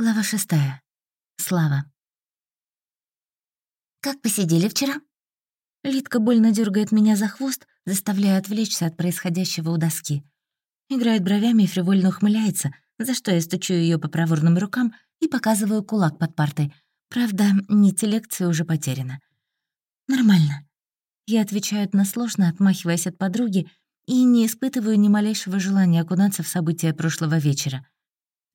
Глава шестая. Слава. «Как посидели вчера?» Литка больно дергает меня за хвост, заставляя отвлечься от происходящего у доски. Играет бровями и фривольно ухмыляется, за что я стучу ее по проворным рукам и показываю кулак под партой. Правда, нить лекции уже потеряна. «Нормально». Я отвечаю односложно, отмахиваясь от подруги, и не испытываю ни малейшего желания окунаться в события прошлого вечера —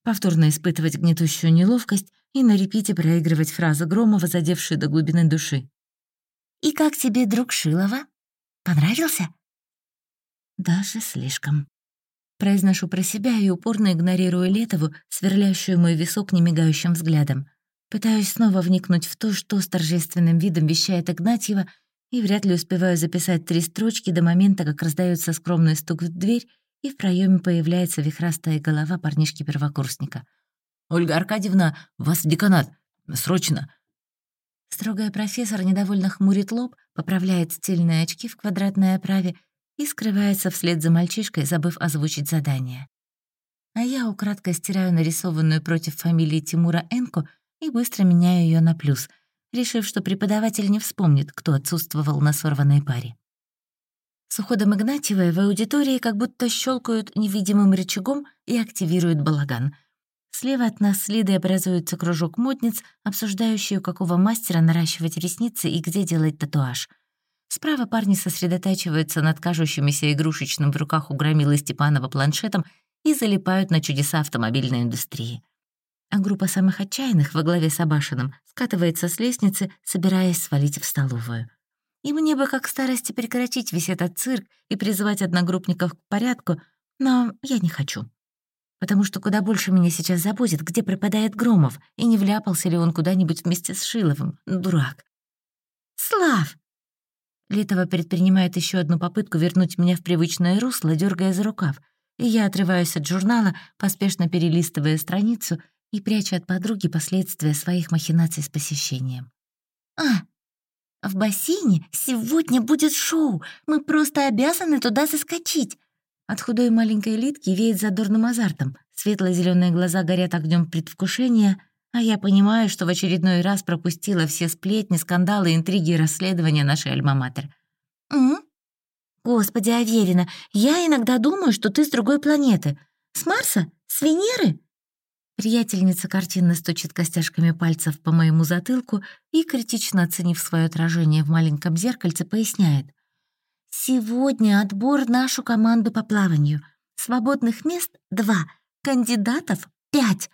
повторно испытывать гнетущую неловкость и на репите проигрывать фразы Громова, задевшие до глубины души. «И как тебе, друг Шилова? Понравился?» «Даже слишком». Произношу про себя и упорно игнорирую Летову, сверлящую мой висок немигающим взглядом. Пытаюсь снова вникнуть в то, что с торжественным видом вещает Игнатьева, и вряд ли успеваю записать три строчки до момента, как раздается скромный стук в дверь, и в проеме появляется вихрастая голова парнишки-первокурсника. «Ольга Аркадьевна, вас деканат! Срочно!» Строгая профессор недовольно хмурит лоб, поправляет стильные очки в квадратной оправе и скрывается вслед за мальчишкой, забыв озвучить задание. А я украдкой стираю нарисованную против фамилии Тимура Энку и быстро меняю ее на плюс, решив, что преподаватель не вспомнит, кто отсутствовал на сорванной паре. С уходом Игнатьевой в аудитории как будто щелкают невидимым рычагом и активируют балаган. Слева от нас с Лидой образуется кружок модниц, обсуждающий, у какого мастера наращивать ресницы и где делать татуаж. Справа парни сосредотачиваются над кажущимися игрушечным в руках у громилы Степанова планшетом и залипают на чудеса автомобильной индустрии. А группа самых отчаянных во главе с Абашиным скатывается с лестницы, собираясь свалить в столовую. И мне бы как старости прекратить весь этот цирк и призывать одногруппников к порядку, но я не хочу. Потому что куда больше меня сейчас заботит, где пропадает Громов, и не вляпался ли он куда-нибудь вместе с Шиловым. Дурак. «Слав!» Литова предпринимает еще одну попытку вернуть меня в привычное русло, дергая за рукав, и я отрываюсь от журнала, поспешно перелистывая страницу и пряча от подруги последствия своих махинаций с посещением. «А, в бассейне сегодня будет шоу. Мы просто обязаны туда заскочить. От худой маленькой Литки веет задорным азартом. светло зеленые глаза горят огнем предвкушения, а я понимаю, что в очередной раз пропустила все сплетни, скандалы, интриги и расследования нашей альма-матер. «М? Господи, Аверина, я иногда думаю, что ты с другой планеты. С Марса? С Венеры?» Приятельница картинно стучит костяшками пальцев по моему затылку и, критично оценив свое отражение в маленьком зеркальце, поясняет. «Сегодня отбор нашу команду по плаванию. Свободных мест — два, кандидатов — пять.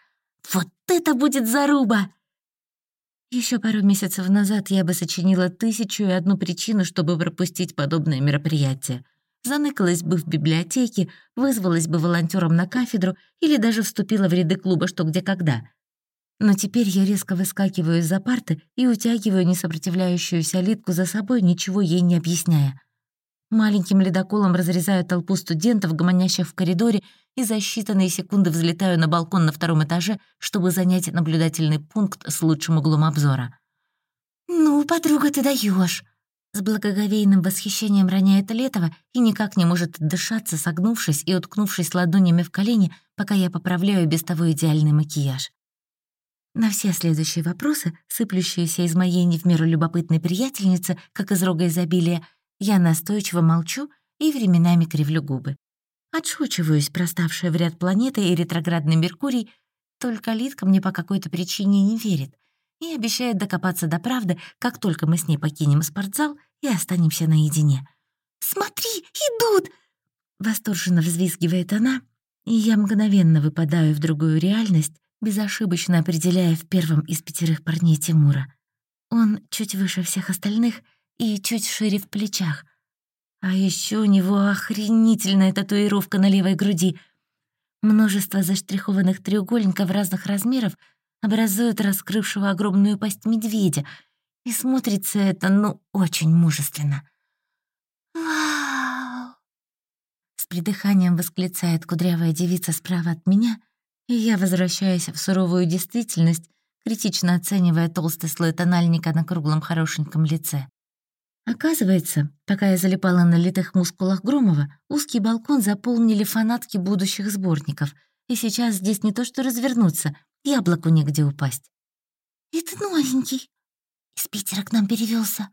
Вот это будет заруба!» Еще пару месяцев назад я бы сочинила тысячу и одну причину, чтобы пропустить подобное мероприятие — заныкалась бы в библиотеке, вызвалась бы волонтером на кафедру или даже вступила в ряды клуба «Что, где, когда». Но теперь я резко выскакиваю из-за парты и утягиваю несопротивляющуюся Литку за собой, ничего ей не объясняя. Маленьким ледоколом разрезаю толпу студентов, гомонящих в коридоре, и за считанные секунды взлетаю на балкон на втором этаже, чтобы занять наблюдательный пункт с лучшим углом обзора. «Ну, подруга, ты даешь! С благоговейным восхищением роняет Летова и никак не может дышаться, согнувшись и уткнувшись ладонями в колени, пока я поправляю без того идеальный макияж. На все следующие вопросы, сыплющиеся из моей не в меру любопытной приятельницы, как из рога изобилия, я настойчиво молчу и временами кривлю губы. Отшучиваюсь, проставшая в ряд планеты и ретроградный Меркурий, только Литка мне по какой-то причине не верит — и обещает докопаться до правды, как только мы с ней покинем спортзал и останемся наедине. «Смотри, идут!» Восторженно взвизгивает она, и я мгновенно выпадаю в другую реальность, безошибочно определяя в первом из пятерых парней Тимура. Он чуть выше всех остальных и чуть шире в плечах. А еще у него охренительная татуировка на левой груди. Множество заштрихованных треугольников разных размеров образуют раскрывшего огромную пасть медведя, и смотрится это, ну, очень мужественно. «Вау!» С придыханием восклицает кудрявая девица справа от меня, и я возвращаюсь в суровую действительность, критично оценивая толстый слой тональника на круглом хорошеньком лице. Оказывается, пока я залипала на литых мускулах Громова, узкий балкон заполнили фанатки будущих сборников, и сейчас здесь не то что развернуться, яблоку негде упасть. «Это новенький. Из Питера к нам перевелся.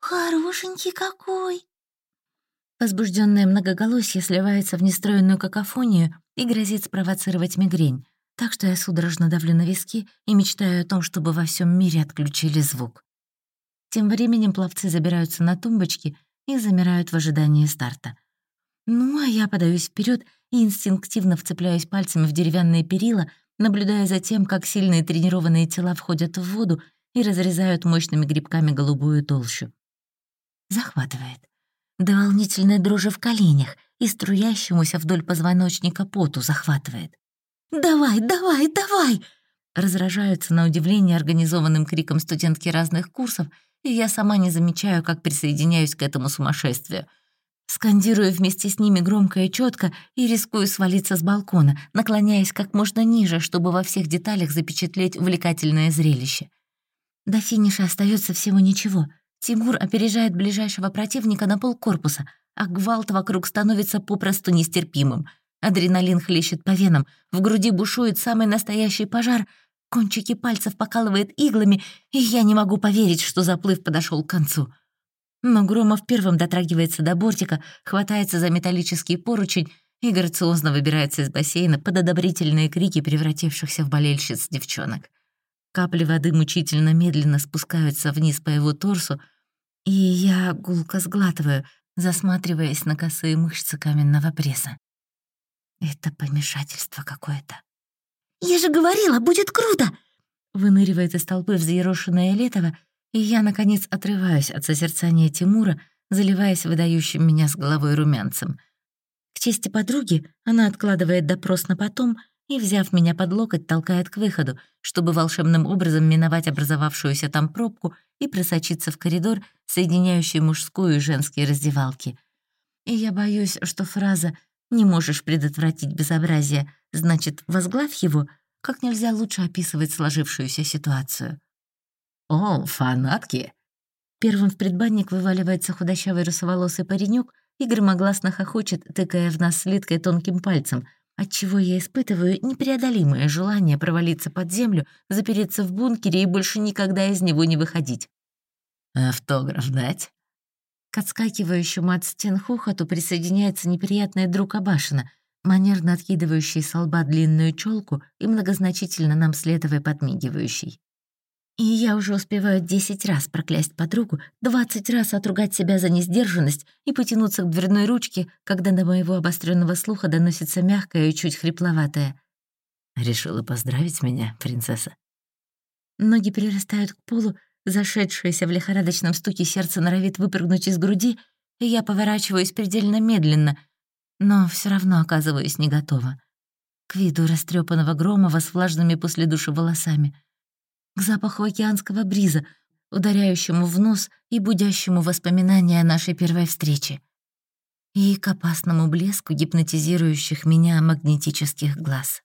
Хорошенький какой!» Возбужденное многоголосье сливается в нестроенную какофонию и грозит спровоцировать мигрень, так что я судорожно давлю на виски и мечтаю о том, чтобы во всем мире отключили звук. Тем временем пловцы забираются на тумбочки и замирают в ожидании старта. Ну, а я подаюсь вперед и инстинктивно вцепляюсь пальцами в деревянные перила, наблюдая за тем, как сильные тренированные тела входят в воду и разрезают мощными грибками голубую толщу. Захватывает. До волнительной дрожи в коленях и струящемуся вдоль позвоночника поту захватывает. «Давай, давай, давай!» Разражаются на удивление организованным криком студентки разных курсов, и я сама не замечаю, как присоединяюсь к этому сумасшествию. Скандирую вместе с ними громко и четко и рискую свалиться с балкона, наклоняясь как можно ниже, чтобы во всех деталях запечатлеть увлекательное зрелище. До финиша остается всего ничего — Тимур опережает ближайшего противника на полкорпуса, а гвалт вокруг становится попросту нестерпимым. Адреналин хлещет по венам, в груди бушует самый настоящий пожар, кончики пальцев покалывает иглами, и я не могу поверить, что заплыв подошел к концу. Но Громов первым дотрагивается до бортика, хватается за металлический поручень и грациозно выбирается из бассейна под одобрительные крики превратившихся в болельщиц девчонок. Капли воды мучительно медленно спускаются вниз по его торсу, и я гулко сглатываю, засматриваясь на косые мышцы каменного пресса. Это помешательство какое-то. «Я же говорила, будет круто!» Выныривает из толпы взъерошенное Летова, и я, наконец, отрываюсь от созерцания Тимура, заливаясь выдающим меня с головой румянцем. К чести подруги она откладывает допрос на потом — и, взяв меня под локоть, толкает к выходу, чтобы волшебным образом миновать образовавшуюся там пробку и просочиться в коридор, соединяющий мужскую и женские раздевалки. И я боюсь, что фраза «не можешь предотвратить безобразие» значит «возглавь его» как нельзя лучше описывает сложившуюся ситуацию. «О, фанатки!» Первым в предбанник вываливается худощавый русоволосый паренек и громогласно хохочет, тыкая в нас слиткой тонким пальцем — отчего я испытываю непреодолимое желание провалиться под землю, запереться в бункере и больше никогда из него не выходить. «Автограф дать?» К отскакивающему от стен хохоту присоединяется неприятная друг Абашина, манерно откидывающий с лба длинную челку и многозначительно нам следовая подмигивающий. И я уже успеваю десять раз проклясть подругу, двадцать раз отругать себя за несдержанность и потянуться к дверной ручке, когда до моего обостренного слуха доносится мягкое и чуть хрипловатое. «Решила поздравить меня, принцесса?» Ноги перерастают к полу, зашедшееся в лихорадочном стуке сердце норовит выпрыгнуть из груди, и я поворачиваюсь предельно медленно, но все равно оказываюсь не готова. К виду растрепанного Громова с влажными после души волосами — к запаху океанского бриза, ударяющему в нос и будящему воспоминания о нашей первой встрече. И к опасному блеску гипнотизирующих меня магнетических глаз.